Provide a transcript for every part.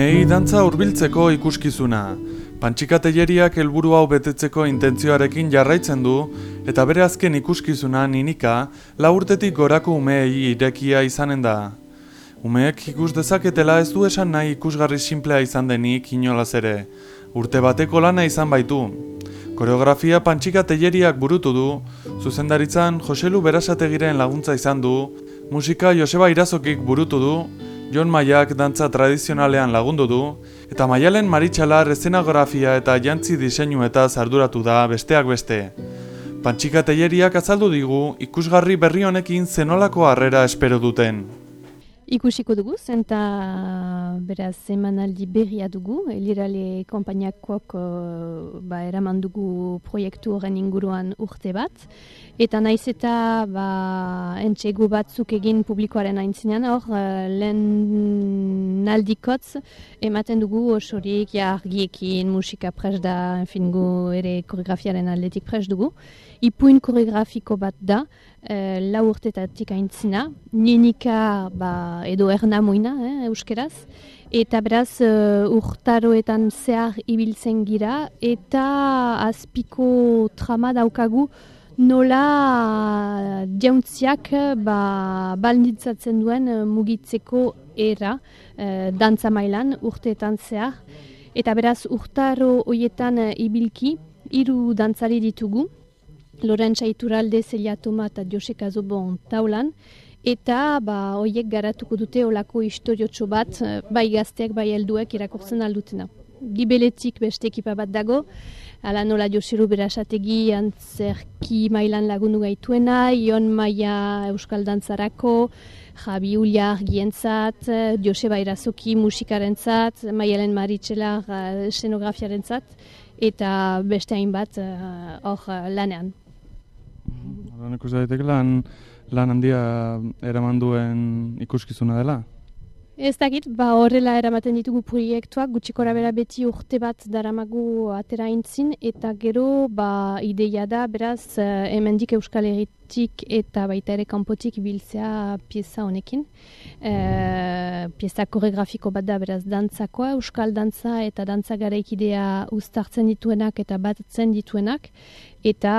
Umeei dantza hurbiltzeko ikuskizuna. Pantxikateieriak helburu hau betetzeko intentzioarekin jarraitzen du, eta bere azken ikuskizuna ninika laurtetik gorako umeei irekia izanen da. Umeek ikus dezaketela ez du esan nahi ikusgarri simplea izan denik inolaz ere. Urte bateko lana izan baitu. Koreografia pantxikateieriak burutu du, zuzendaritzan Joselu Berasategiren laguntza izan du, musika Joseba Irazokik burutu du, Jon Maiak dantza tradizionalean lagundu du, eta Maialen Maritxalar eszenografia eta jantzi diseinu eta zarduratu da besteak beste. Pantxika teieriak azaldu digu ikusgarri berri honekin zenolako harrera espero duten. Ikusiko dugu, zenta beraz emanaldi berria dugu, elirale kompainiakoak ba, eraman dugu proiektu horren inguruan urte bat. Eta naiz eta ba, entxegu batzuk egin publikoaren aintzinean hor, lehen naldikotz ematen dugu osorik, ja argiekin, musika pres da, enfin, gu ere koreografiaren aldetik pres dugu. Ipuin koreografiko bat da, e, lau urtetatik aintzina, ninika ba, edo erna moina, eh, euskeraz, eta beraz uh, urtaroetan zehar ibiltzen gira, eta azpiko trama daukagu nola jauntziak ba, balnitzatzen duen mugitzeko era uh, dantza mailan urteetan zehar. Eta beraz urtaro hoietan ibilki, hiru dantzari ditugu, Lorentza Ituralde, Zelia Toma eta Joseka Zobon taulan, eta ba, oiek garatuko dute olako historiotxo bat, eh, bai gazteak, bai helduek irakurtzen aldutena. Gibeletik beste ekipa bat dago, ala nola Joseru berasategi antzerki mailan lagundu gaituena, Ion Maia Euskal Dantzarako, Jabi Ulia argientzat, Joseba Irazoki musikarentzat, Maialen Maritxela escenografiarentzat, eta beste hainbat eh, hor uh, lanean. Horren ikus daiteke lan, lan handia eraman duen ikuskizuna dela? Ez dakit, ba horrela eramaten ditugu proiektuak, gutxikora bera beti urte bat daramagu atera intzin, eta gero ba ideia da, beraz, eh, hemendik Euskal Herritik eta baita ere kanpotik biltzea pieza honekin. E, pieza koreografiko bat da, beraz, dantzakoa, Euskal dantza eta dantza garaikidea ustartzen dituenak eta batzen dituenak, eta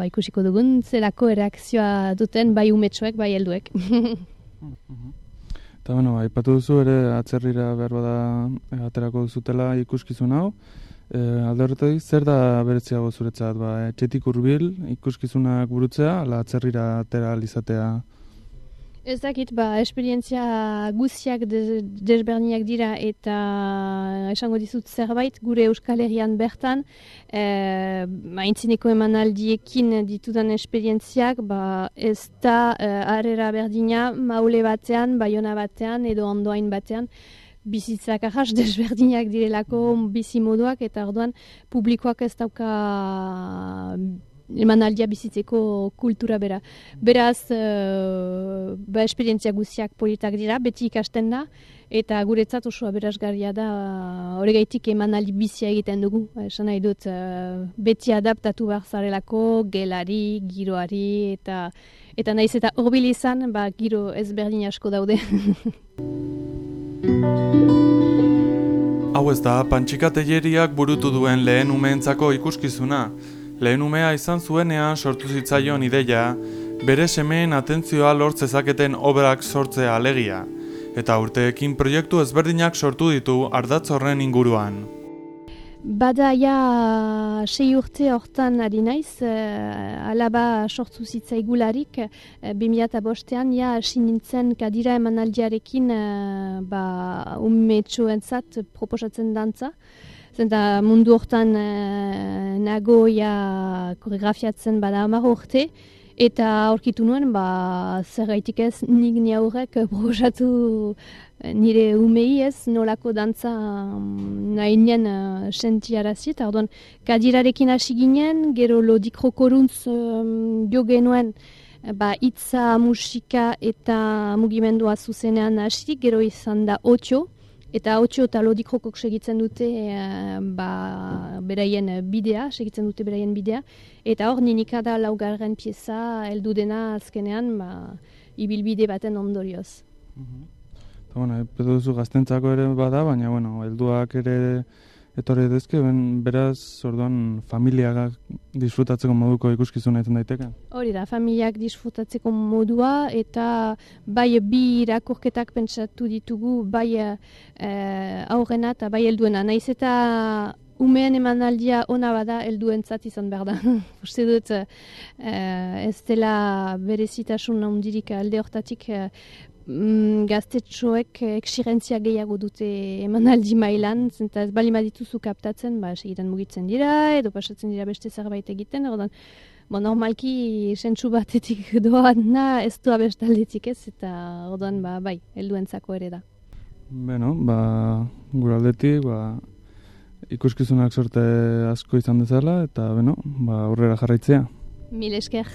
ba, ikusiko dugun zelako ereakzioa duten bai umetxoek, bai helduek. Eta, bueno, aipatu duzu ere atzerrira behar bada e, aterako duzutela ikuskizun hau. E, alde horretatik, zer da beretziago zuretzat? Ba, etxetik urbil ikuskizunak burutzea, ala atzerrira atera alizatea Ez dakit, ba, esperientzia guziak desberniak dira eta esango dizut zerbait gure Euskal Herrian bertan. E, maintzineko eman aldiekin ditudan esperientziak ba, ez da e, arrera berdina maule batean, baiona batean edo ondoain batean. Bizitzak ahas desberdinak direlako bizi moduak eta orduan publikoak ez dauka emanaldia bizitzeko kultura bera. Beraz, uh, ba esperientzia guziak politak dira, beti ikasten da, eta guretzat osoa berazgarria da, horregaitik emanaldi bizia egiten dugu. Esan nahi dut, uh, beti adaptatu behar zarelako, gelari, giroari, eta eta naiz eta horbil izan, ba, giro ezberdin asko daude. Hau ez da, pantxikateieriak burutu duen lehen umeentzako ikuskizuna, Lehen umea izan zuenean sortu zitzaion ideia, bere semeen atentzioa lortzezaketen obrak sortzea alegia, eta urteekin proiektu ezberdinak sortu ditu ardatz horren inguruan. Bada ja sei urte hortan ari naiz, uh, alaba sortu zitzaigularik, uh, eh, 2005 ja sinintzen kadira emanaldiarekin uh, ba, umetxoentzat proposatzen dantza. Zenta mundu hortan e, nagoia koreografiatzen bada amar urte, eta aurkitu nuen, ba, zer gaitik ez, nik ni aurrek proposatu eh, nire umei ez, nolako dantza um, nahi nien uh, sentiarazi, eta orduan, kadirarekin hasi ginen, gero lodik rokoruntz um, jo genuen, ba, itza, musika eta mugimendua zuzenean hasi, gero izan da otio, Eta hotxo eta lodikrokok segitzen dute e, ba, beraien bidea, segitzen dute beraien bidea. Eta hor ninika da laugarren pieza heldu dena azkenean ba, ibilbide baten ondorioz. Mhm. Eta, bueno, epetu duzu gaztentzako ere bada, baina, bueno, helduak ere etorri ben, beraz, orduan, familiak disfrutatzeko moduko ikuskizuna egiten daiteke? Hori da, familiak disfrutatzeko modua, eta bai bi irakurketak pentsatu ditugu, bai e, aurrena eta bai helduena. Naiz eta umeen emanaldia ona bada helduentzat izan behar da. Uste dut, eh, ez dela berezitasun handirik alde hortatik eh, mm, gaztetxoek eksirentzia gehiago dute emanaldi mailan, zenta ez bali dituzu kaptatzen, ba, segitan mugitzen dira, edo pasatzen dira beste zerbait egiten, ordan, Bo, normalki sentsu batetik doan na, ez du abestaldetik ez, eta orduan ba, bai, helduentzako ere da. Beno, ba, gura aldetik, ba, ikuskizunak sorte asko izan dezala eta beno, ba aurrera jarraitzea. Mil esker.